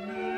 Amen.